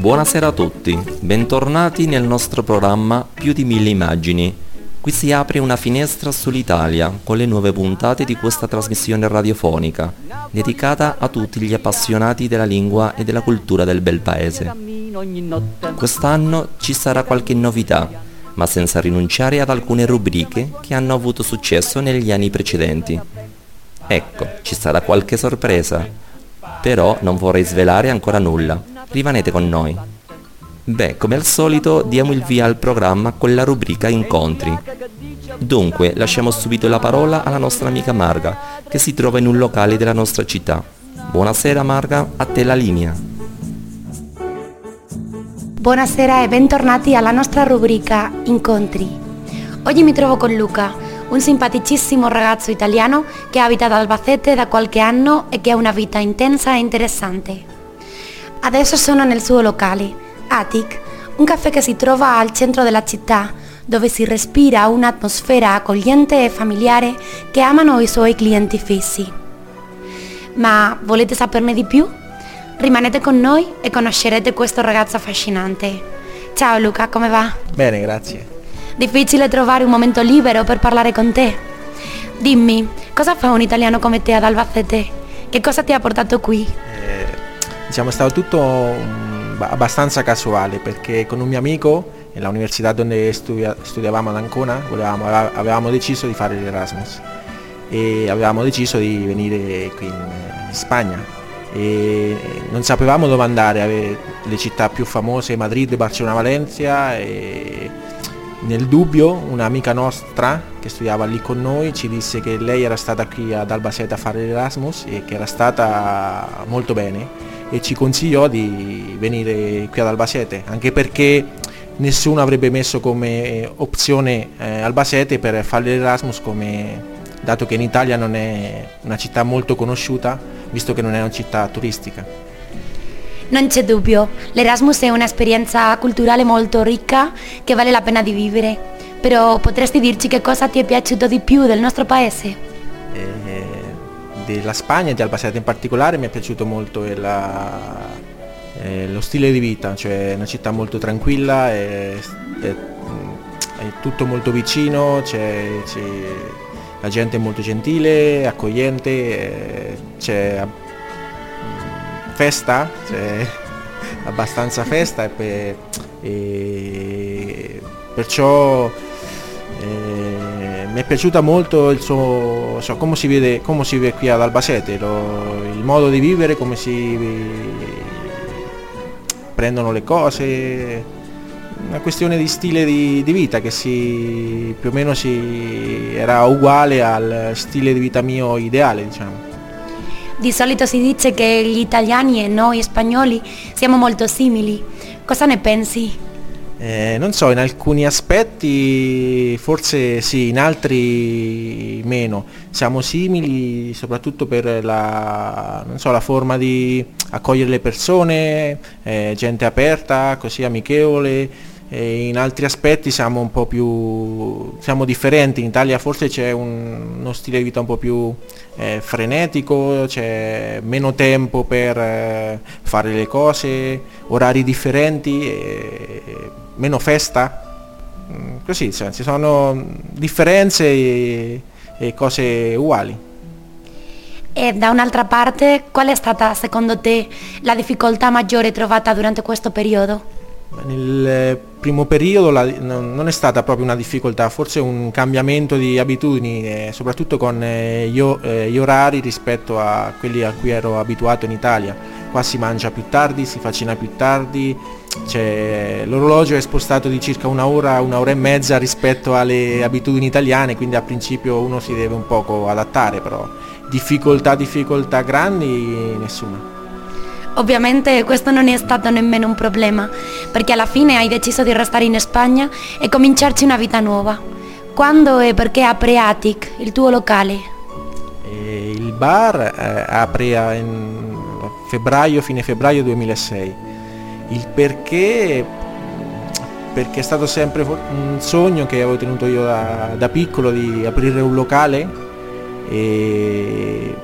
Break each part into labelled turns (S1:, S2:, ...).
S1: Buonasera a tutti, bentornati nel nostro programma Più di mille immagini. Qui si apre una finestra sull'Italia con le nuove puntate di questa trasmissione radiofonica, dedicata a tutti gli appassionati della lingua e della cultura del bel paese. Quest'anno ci sarà qualche novità, ma senza rinunciare ad alcune rubriche che hanno avuto successo negli anni precedenti. Ecco, ci sarà qualche sorpresa, però non vorrei svelare ancora nulla rimanete con noi. Beh, come al solito diamo il via al programma con la rubrica Incontri. Dunque, lasciamo subito la parola alla nostra amica Marga, che si trova in un locale della nostra città. Buonasera Marga, a te la linea.
S2: Buonasera e bentornati alla nostra rubrica Incontri. Oggi mi trovo con Luca, un simpaticissimo ragazzo italiano che abita ad Albacete da qualche anno e che ha una vita intensa e interessante. Adesso sono nel suo locale, Attic, un caffè che si trova al centro della città, dove si respira un'atmosfera accogliente e familiare che amano i suoi clienti fissi. Ma volete saperne di più? Rimanete con noi e conoscerete questo ragazzo affascinante. Ciao Luca, come va?
S3: Bene, grazie.
S2: Difficile trovare un momento libero per parlare con te. Dimmi, cosa fa un italiano come te ad Albacete? Che cosa ti ha portato qui?
S3: Diciamo è stato tutto um, abbastanza casuale perché con un mio amico nell'università dove studia, studiavamo ad Ancona volevamo, avevamo deciso di fare l'Erasmus. E avevamo deciso di venire qui in, in Spagna. E non sapevamo dove andare, le città più famose Madrid, Barcellona, Valencia e nel dubbio un'amica nostra che studiava lì con noi ci disse che lei era stata qui ad Albacete a fare l'Erasmus e che era stata molto bene e ci consigliò di venire qui ad Albacete, anche perché nessuno avrebbe messo come opzione eh, Albacete per fare l'Erasmus come dato che in Italia non è una città molto conosciuta, visto che non è una città turistica.
S2: Non c'è dubbio, l'Erasmus è un'esperienza culturale molto ricca che vale la pena di vivere, però potresti dirci che cosa ti è piaciuto di più del nostro paese?
S3: Della Spagna di Albacete in particolare mi è piaciuto molto la, eh, lo stile di vita, cioè una città molto tranquilla, è, è, è tutto molto vicino, c'è, c'è, la gente è molto gentile, accogliente, eh, c'è mm, festa, c'è abbastanza festa e, per, e perciò eh, mi è piaciuta molto il suo, so, come, si vede, come si vive qui ad Albacete, lo, il modo di vivere, come si prendono le cose, una questione di stile di, di vita che si, più o meno si, era uguale al stile di vita mio ideale, diciamo.
S2: Di solito si dice che gli italiani e noi spagnoli siamo molto simili. Cosa ne pensi?
S3: Eh, non so, in alcuni aspetti forse sì, in altri meno. Siamo simili soprattutto per la, so, la forma di accogliere le persone, eh, gente aperta, così amichevole. E in altri aspetti siamo un po' più siamo differenti. In Italia forse c'è un, uno stile di vita un po' più eh, frenetico, c'è meno tempo per eh, fare le cose, orari differenti. Meno festa, mm, così cioè, ci sono differenze e, e cose uguali.
S2: E da un'altra parte, qual è stata secondo te la difficoltà maggiore trovata durante questo periodo?
S3: Nel primo periodo la, non è stata proprio una difficoltà, forse un cambiamento di abitudini, eh, soprattutto con eh, eh, gli orari rispetto a quelli a cui ero abituato in Italia. Qua si mangia più tardi, si fa cena più tardi, cioè, l'orologio è spostato di circa una ora, un'ora e mezza rispetto alle abitudini italiane, quindi a principio uno si deve un poco adattare, però difficoltà, difficoltà grandi nessuna.
S2: Ovviamente questo non è stato nemmeno un problema, perché alla fine hai deciso di restare in Spagna e cominciarci una vita nuova. Quando e perché apre Attic, il tuo locale?
S3: Eh, il bar eh, apre in febbraio, fine febbraio 2006 il perché, perché è stato sempre un sogno che avevo tenuto io da, da piccolo di aprire un locale e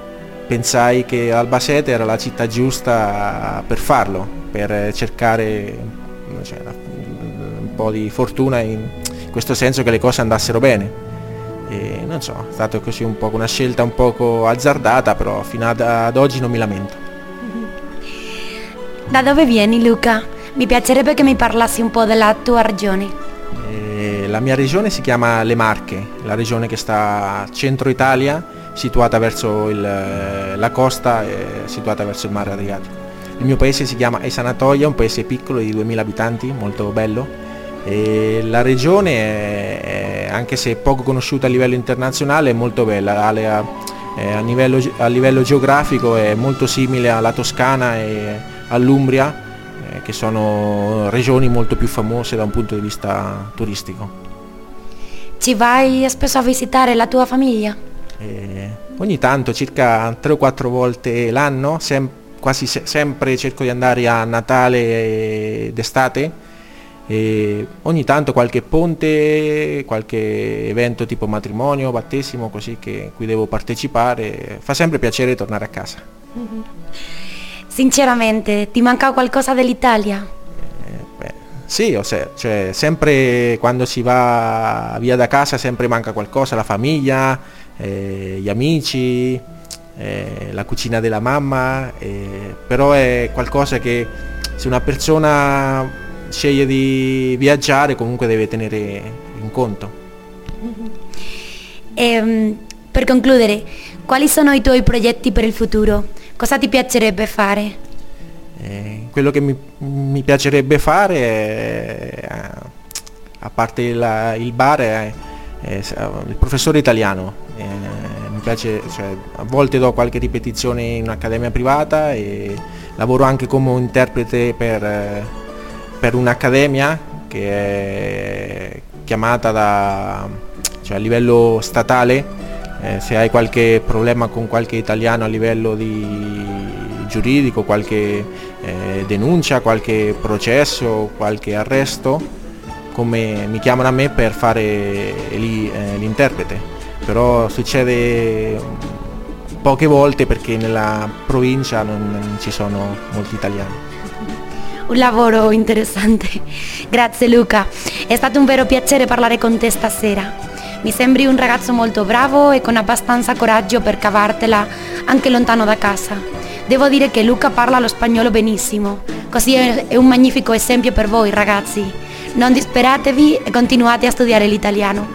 S3: pensai che Albacete era la città giusta per farlo, per cercare cioè, un po' di fortuna in questo senso che le cose andassero bene. E non so, è stata così un po' una scelta un poco azzardata, però fino ad, ad oggi non mi lamento.
S2: Da dove vieni Luca? Mi piacerebbe che mi parlassi un po' della tua regione.
S3: E la mia regione si chiama Le Marche, la regione che sta a centro Italia, situata verso il, la costa e situata verso il mare Adriatico. Il mio paese si chiama Esanatoia, un paese piccolo di 2000 abitanti, molto bello. E la regione, è, anche se poco conosciuta a livello internazionale, è molto bella. A, a, livello, a livello geografico è molto simile alla Toscana e all'Umbria, eh, che sono regioni molto più famose da un punto di vista turistico.
S2: Ci vai spesso a visitare la tua famiglia?
S3: Eh, ogni tanto, circa 3 o 4 volte l'anno, sem- quasi se- sempre cerco di andare a Natale ed estate. E ogni tanto qualche ponte, qualche evento tipo matrimonio, battesimo, così che cui devo partecipare, fa sempre piacere tornare a casa. Mm-hmm.
S2: Sinceramente, ti manca qualcosa dell'Italia?
S3: Eh, beh, sì, o se, cioè, sempre quando si va via da casa sempre manca qualcosa, la famiglia, eh, gli amici, eh, la cucina della mamma, eh, però è qualcosa che se una persona sceglie di viaggiare comunque deve tenere in conto.
S2: E, ehm, per concludere, quali sono i tuoi progetti per il futuro? Cosa ti piacerebbe fare?
S3: Eh, quello che mi, mi piacerebbe fare, è, a parte la, il bar, è, è, il professore italiano. Eh, mi piace, cioè, a volte do qualche ripetizione in un'accademia privata e lavoro anche come interprete per, per un'accademia che è chiamata da, cioè, a livello statale eh, se hai qualche problema con qualche italiano a livello di giuridico, qualche eh, denuncia, qualche processo, qualche arresto, come mi chiamano a me per fare lì, eh, l'interprete. Però succede poche volte perché nella provincia non, non ci sono molti italiani.
S2: Un lavoro interessante. Grazie Luca, è stato un vero piacere parlare con te stasera. Mi sembri un ragazzo molto bravo e con abbastanza coraggio per cavartela anche lontano da casa. Devo dire che Luca parla lo spagnolo benissimo, così è un magnifico esempio per voi ragazzi. Non disperatevi e continuate a studiare l'italiano.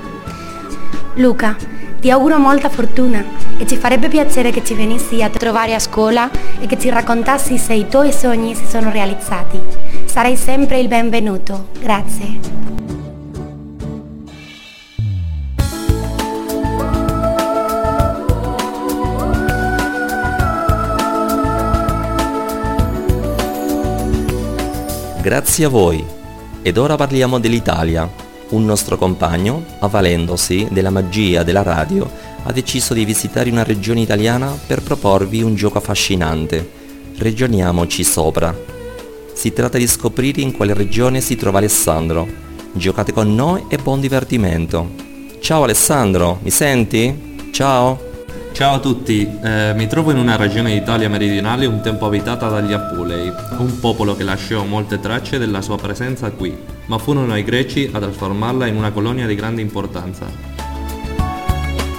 S2: Luca, ti auguro molta fortuna e ci farebbe piacere che ci venissi a trovare a scuola e che ci raccontassi se i tuoi sogni si sono realizzati. Sarai sempre il benvenuto. Grazie.
S1: Grazie a voi. Ed ora parliamo dell'Italia. Un nostro compagno, avvalendosi della magia della radio, ha deciso di visitare una regione italiana per proporvi un gioco affascinante. Regioniamoci sopra. Si tratta di scoprire in quale regione si trova Alessandro. Giocate con noi e buon divertimento. Ciao Alessandro, mi senti? Ciao!
S4: Ciao a tutti, eh, mi trovo in una regione d'Italia meridionale un tempo abitata dagli Apulei, un popolo che lasciò molte tracce della sua presenza qui, ma furono i greci a trasformarla in una colonia di grande importanza.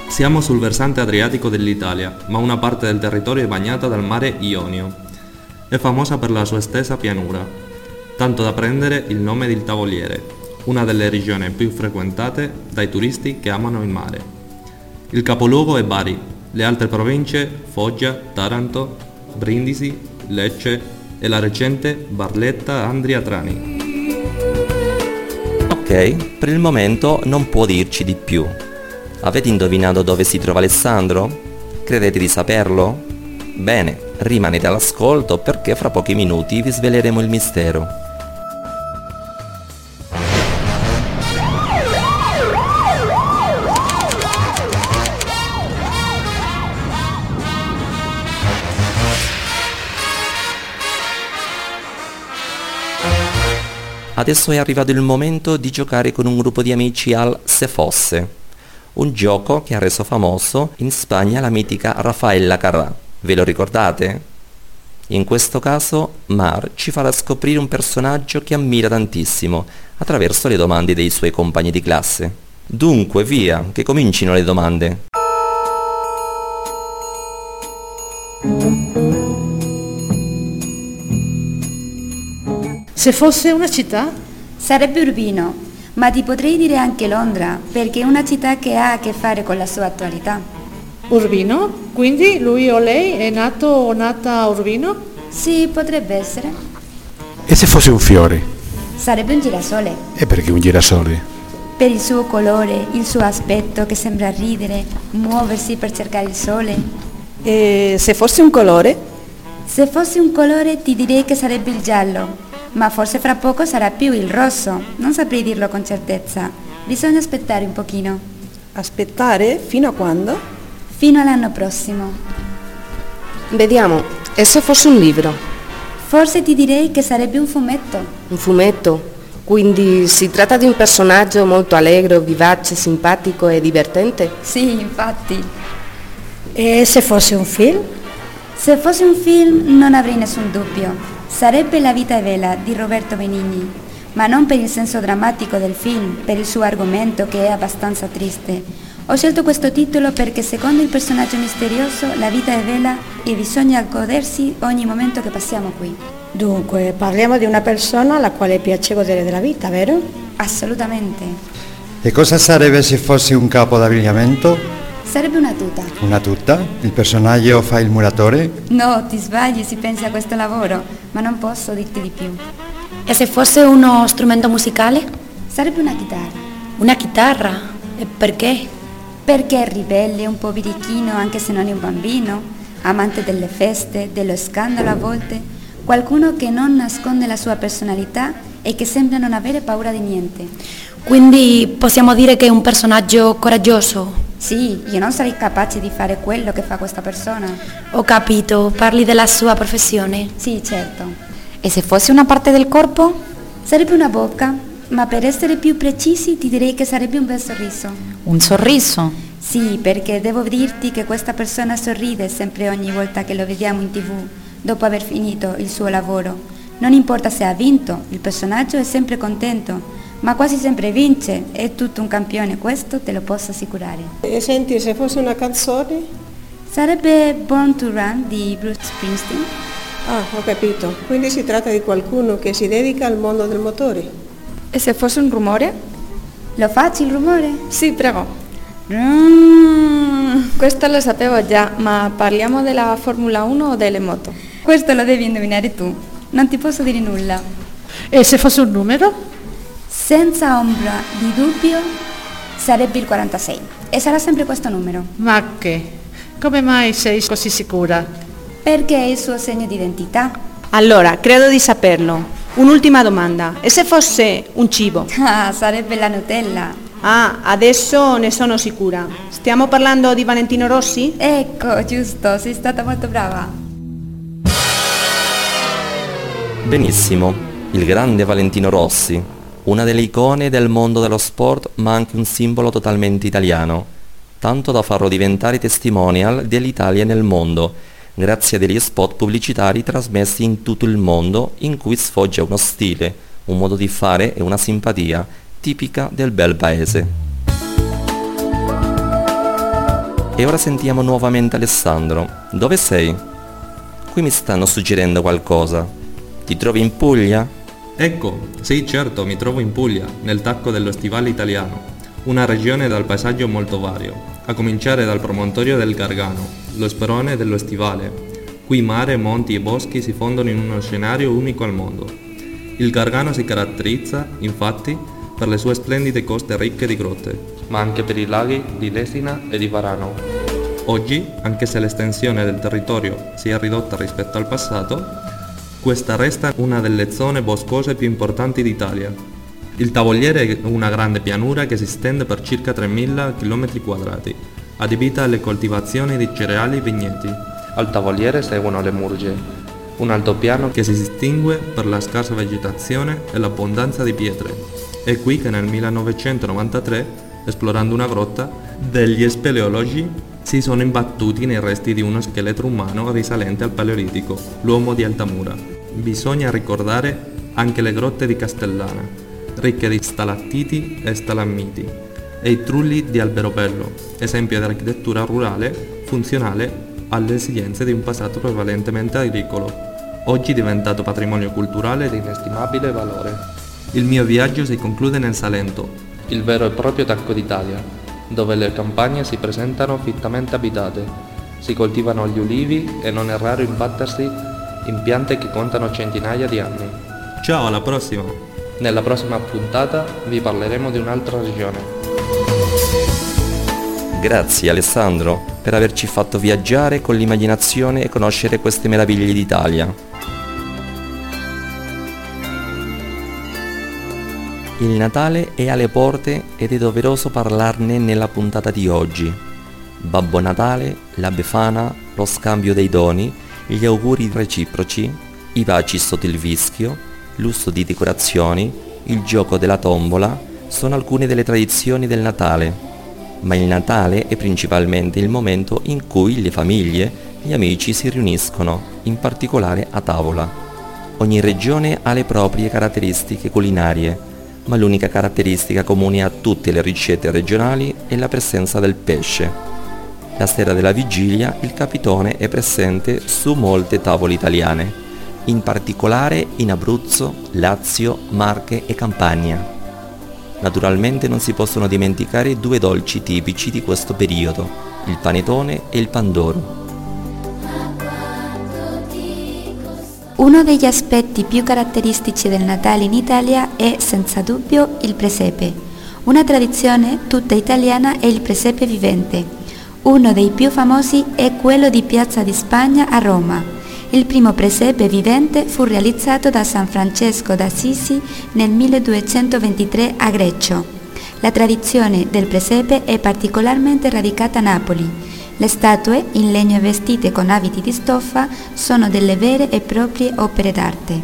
S4: Siamo sul versante adriatico dell'Italia, ma una parte del territorio è bagnata dal mare Ionio. È famosa per la sua estesa pianura, tanto da prendere il nome di Tavoliere, una delle regioni più frequentate dai turisti che amano il mare. Il capoluogo è Bari, le altre province Foggia, Taranto, Brindisi, Lecce e la recente Barletta Andria Trani.
S1: Ok, per il momento non può dirci di più. Avete indovinato dove si trova Alessandro? Credete di saperlo? Bene, rimanete all'ascolto perché fra pochi minuti vi sveleremo il mistero. Adesso è arrivato il momento di giocare con un gruppo di amici al Se fosse, un gioco che ha reso famoso in Spagna la mitica Rafaela Carrà. Ve lo ricordate? In questo caso Mar ci farà scoprire un personaggio che ammira tantissimo attraverso le domande dei suoi compagni di classe. Dunque, via, che comincino le domande.
S5: Se fosse una città?
S6: Sarebbe Urbino, ma ti potrei dire anche Londra, perché è una città che ha a che fare con la sua attualità.
S5: Urbino? Quindi lui o lei è nato o nata a Urbino?
S6: Sì, potrebbe essere.
S7: E se fosse un fiore?
S6: Sarebbe un girasole.
S7: E perché un girasole?
S6: Per il suo colore, il suo aspetto che sembra ridere, muoversi per cercare il sole.
S8: E se fosse un colore?
S6: Se fosse un colore ti direi che sarebbe il giallo, ma forse fra poco sarà più il rosso. Non saprei dirlo con certezza. Bisogna aspettare un pochino.
S8: Aspettare? Fino a quando?
S6: Fino all'anno prossimo.
S9: Vediamo, e se fosse un libro?
S6: Forse ti direi che sarebbe un fumetto.
S9: Un fumetto? Quindi si tratta di un personaggio molto allegro, vivace, simpatico e divertente?
S6: Sì, infatti.
S5: E se fosse un film?
S6: Se fosse un film non avrei nessun dubbio. Sarebbe La vita è bella di Roberto Benigni, ma non per il senso drammatico del film, per il suo argomento che è abbastanza triste. Ho scelto questo titolo perché secondo il personaggio misterioso la vita è bella e bisogna godersi ogni momento che passiamo qui.
S5: Dunque, parliamo di una persona alla quale piace godere della vita, vero?
S6: Assolutamente.
S10: E cosa sarebbe se fosse un capo d'abbigliamento?
S6: Sarebbe una tuta.
S10: Una tuta? Il personaggio fa il muratore?
S6: No, ti sbagli se pensi a questo lavoro, ma non posso dirti di più.
S2: E se fosse uno strumento musicale?
S6: Sarebbe una chitarra.
S2: Una chitarra? E perché?
S6: Perché è ribelle, un po' birichino anche se non è un bambino, amante delle feste, dello scandalo a volte, qualcuno che non nasconde la sua personalità e che sembra non avere paura di niente.
S2: Quindi possiamo dire che è un personaggio coraggioso?
S6: Sì, io non sarei capace di fare quello che fa questa persona.
S2: Ho capito, parli della sua professione?
S6: Sì, certo.
S2: E se fosse una parte del corpo?
S6: Sarebbe una bocca, ma per essere più precisi ti direi che sarebbe un bel sorriso.
S2: Un sorriso?
S6: Sì, perché devo dirti che questa persona sorride sempre ogni volta che lo vediamo in tv, dopo aver finito il suo lavoro. Non importa se ha vinto, il personaggio è sempre contento, ma quasi sempre vince, è tutto un campione, questo te lo posso assicurare.
S8: E senti, se fosse una canzone?
S6: Sarebbe Born to Run di Bruce Springsteen.
S8: Ah, ho capito. Quindi si tratta di qualcuno che si dedica al mondo del motore.
S11: E se fosse un rumore?
S6: Lo faccio il rumore?
S11: Sì, prego. Mm, questo lo sapevo già, ma parliamo della Formula 1 o delle moto?
S6: Questo lo devi indovinare tu. Non ti posso dire nulla.
S5: E se fosse un numero?
S6: Senza ombra di dubbio sarebbe il 46 e sarà sempre questo numero.
S5: Ma che? Come mai sei così sicura?
S6: Perché è il suo segno di identità.
S8: Allora, credo di saperlo. Un'ultima domanda. E se fosse un cibo?
S6: Ah, sarebbe la Nutella.
S8: Ah, adesso ne sono sicura. Stiamo parlando di Valentino Rossi?
S6: Ecco, giusto, sei stata molto brava.
S1: Benissimo, il grande Valentino Rossi, una delle icone del mondo dello sport ma anche un simbolo totalmente italiano, tanto da farlo diventare testimonial dell'Italia nel mondo, grazie a degli spot pubblicitari trasmessi in tutto il mondo in cui sfoggia uno stile, un modo di fare e una simpatia tipica del bel paese. E ora sentiamo nuovamente Alessandro. Dove sei? Qui mi stanno suggerendo qualcosa. Ti trovi in Puglia?
S4: Ecco, sì certo, mi trovo in Puglia, nel tacco dello stivale italiano, una regione dal paesaggio molto vario, a cominciare dal promontorio del Gargano, lo sperone dello stivale. Qui mare, monti e boschi si fondono in uno scenario unico al mondo. Il Gargano si caratterizza, infatti, per le sue splendide coste ricche di grotte,
S12: ma anche per i laghi di Lesina e di Varano.
S4: Oggi, anche se l'estensione del territorio si è ridotta rispetto al passato, questa resta una delle zone boscose più importanti d'Italia. Il Tavoliere è una grande pianura che si stende per circa 3.000 km2, adibita alle coltivazioni di cereali e vigneti.
S12: Al Tavoliere seguono le Murge, un altopiano
S4: che si distingue per la scarsa vegetazione e l'abbondanza di pietre. È qui che nel 1993, esplorando una grotta, degli speleologi si sono imbattuti nei resti di uno scheletro umano risalente al Paleolitico, l'uomo di Altamura. Bisogna ricordare anche le grotte di Castellana, ricche di stalattiti e stalammiti, e i trulli di Alberobello, esempio di architettura rurale funzionale alle esigenze di un passato prevalentemente agricolo, oggi diventato patrimonio culturale di inestimabile valore. Il mio viaggio si conclude nel Salento,
S12: il vero e proprio tacco d'Italia, dove le campagne si presentano fittamente abitate, si coltivano gli ulivi e non è raro imbattersi in piante che contano centinaia di anni.
S4: Ciao, alla prossima!
S12: Nella prossima puntata vi parleremo di un'altra regione.
S1: Grazie Alessandro per averci fatto viaggiare con l'immaginazione e conoscere queste meraviglie d'Italia. Il Natale è alle porte ed è doveroso parlarne nella puntata di oggi. Babbo Natale, la Befana, lo scambio dei doni, gli auguri reciproci, i baci sotto il vischio, l'uso di decorazioni, il gioco della tombola sono alcune delle tradizioni del Natale ma il Natale è principalmente il momento in cui le famiglie, gli amici si riuniscono, in particolare a tavola. Ogni regione ha le proprie caratteristiche culinarie, ma l'unica caratteristica comune a tutte le ricette regionali è la presenza del pesce. La sera della vigilia il capitone è presente su molte tavole italiane, in particolare in Abruzzo, Lazio, Marche e Campania. Naturalmente non si possono dimenticare due dolci tipici di questo periodo, il panettone e il pandoro.
S6: Uno degli aspetti più caratteristici del Natale in Italia è senza dubbio il presepe. Una tradizione tutta italiana è il presepe vivente. Uno dei più famosi è quello di Piazza di Spagna a Roma il primo presepe vivente fu realizzato da San Francesco d'Assisi nel 1223 a Greccio. La tradizione del presepe è particolarmente radicata a Napoli. Le statue, in legno e vestite con abiti di stoffa, sono delle vere e proprie opere d'arte.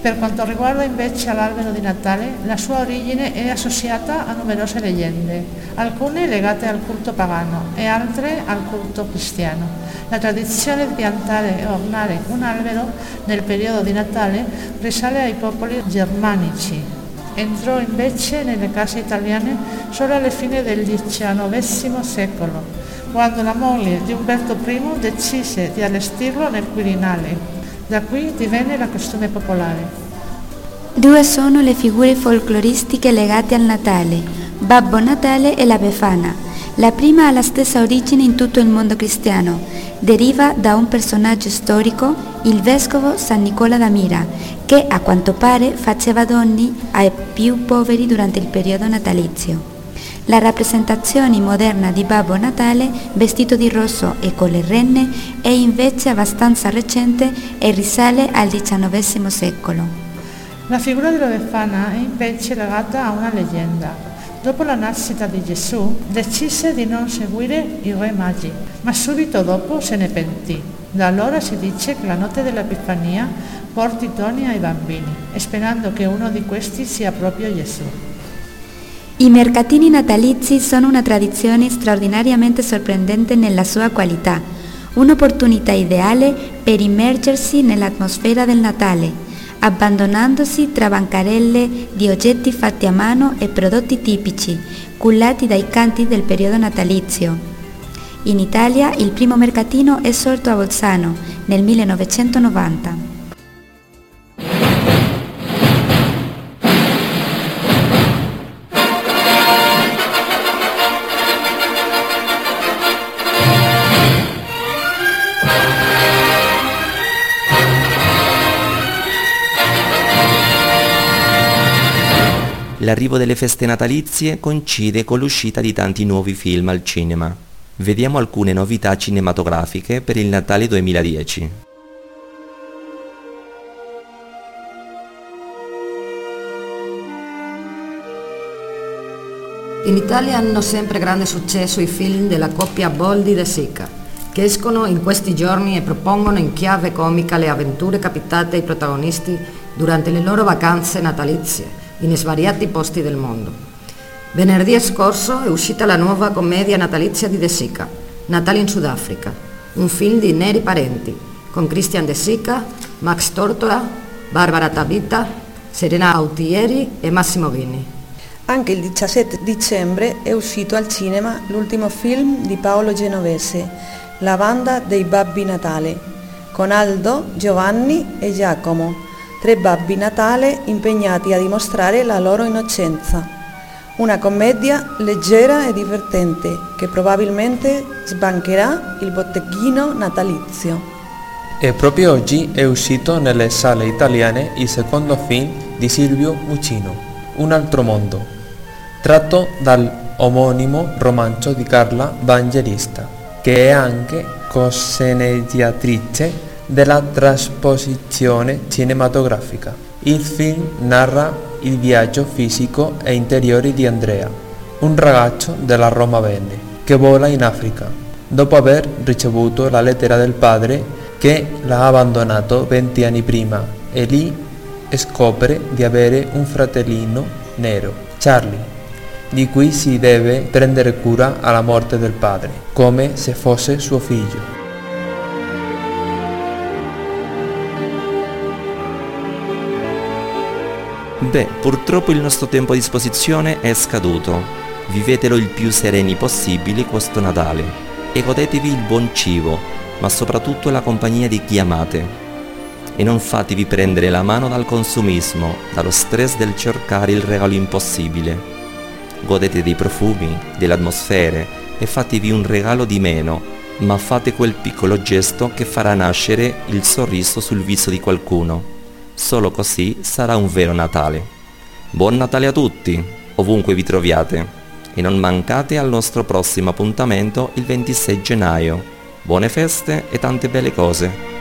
S5: Per quanto riguarda invece l'albero di Natale, la sua origine è associata a numerose leggende, alcune legate al culto pagano e altre al culto cristiano. La tradizione di piantare e ornare un albero nel periodo di Natale risale ai popoli germanici. Entrò invece nelle case italiane solo alla fine del XIX secolo, quando la moglie di Umberto I decise di allestirlo nel Quirinale da qui divenne la costume popolare.
S6: Due sono le figure folcloristiche legate al Natale, Babbo Natale e la Befana. La prima ha la stessa origine in tutto il mondo cristiano. Deriva da un personaggio storico, il vescovo San Nicola da Mira, che a quanto pare faceva doni ai più poveri durante il periodo natalizio. La rappresentazione moderna di Babbo Natale, vestito di rosso e con le renne, è invece abbastanza recente e risale al XIX secolo.
S5: La figura della Befana è invece legata a una leggenda. Dopo la nascita di Gesù decise di non seguire i re magi, ma subito dopo se ne pentì. Da allora si dice che la notte dell'Epifania porti doni ai bambini, sperando che uno di questi sia proprio Gesù.
S6: I mercatini natalizi sono una tradizione straordinariamente sorprendente nella sua qualità, un'opportunità ideale per immergersi nell'atmosfera del Natale, abbandonandosi tra bancarelle di oggetti fatti a mano e prodotti tipici, cullati dai canti del periodo natalizio. In Italia il primo mercatino è sorto a Bolzano nel 1990.
S1: L'arrivo delle feste natalizie coincide con l'uscita di tanti nuovi film al cinema. Vediamo alcune novità cinematografiche per il Natale 2010.
S13: In Italia hanno sempre grande successo i film della coppia Boldi De Sica, che escono in questi giorni e propongono in chiave comica le avventure capitate ai protagonisti durante le loro vacanze natalizie in svariati posti del mondo. Venerdì scorso è uscita la nuova commedia natalizia di De Sica, Natale in Sudafrica, un film di neri parenti, con Christian De Sica, Max Tortora, Barbara Tabita, Serena Autieri e Massimo Vini.
S14: Anche il 17 dicembre è uscito al cinema l'ultimo film di Paolo Genovese, La banda dei Babbi Natale, con Aldo, Giovanni e Giacomo, tre babbi Natale impegnati a dimostrare la loro innocenza. Una commedia leggera e divertente che probabilmente sbancherà il botteghino natalizio.
S15: E proprio oggi è uscito nelle sale italiane il secondo film di Silvio Muccino, Un altro mondo, tratto dal omonimo romanzo di Carla Vangelista, che è anche cosceneggiatrice della trasposizione cinematografica. Il film narra il viaggio fisico e interiore di Andrea, un ragazzo della Roma Bene, che vola in Africa, dopo aver ricevuto la lettera del padre che l'ha abbandonato 20 anni prima e lì scopre di avere un fratellino nero, Charlie, di cui si deve prendere cura alla morte del padre, come se fosse suo figlio.
S16: Beh, purtroppo il nostro tempo a disposizione è scaduto. Vivetelo il più sereni possibili questo Natale e godetevi il buon cibo, ma soprattutto la compagnia di chi amate. E non fatevi prendere la mano dal consumismo, dallo stress del cercare il regalo impossibile. Godete dei profumi, delle atmosfere e fatevi un regalo di meno, ma fate quel piccolo gesto che farà nascere il sorriso sul viso di qualcuno. Solo così sarà un vero Natale. Buon Natale a tutti, ovunque vi troviate, e non mancate al nostro prossimo appuntamento il 26 gennaio. Buone feste e tante belle cose.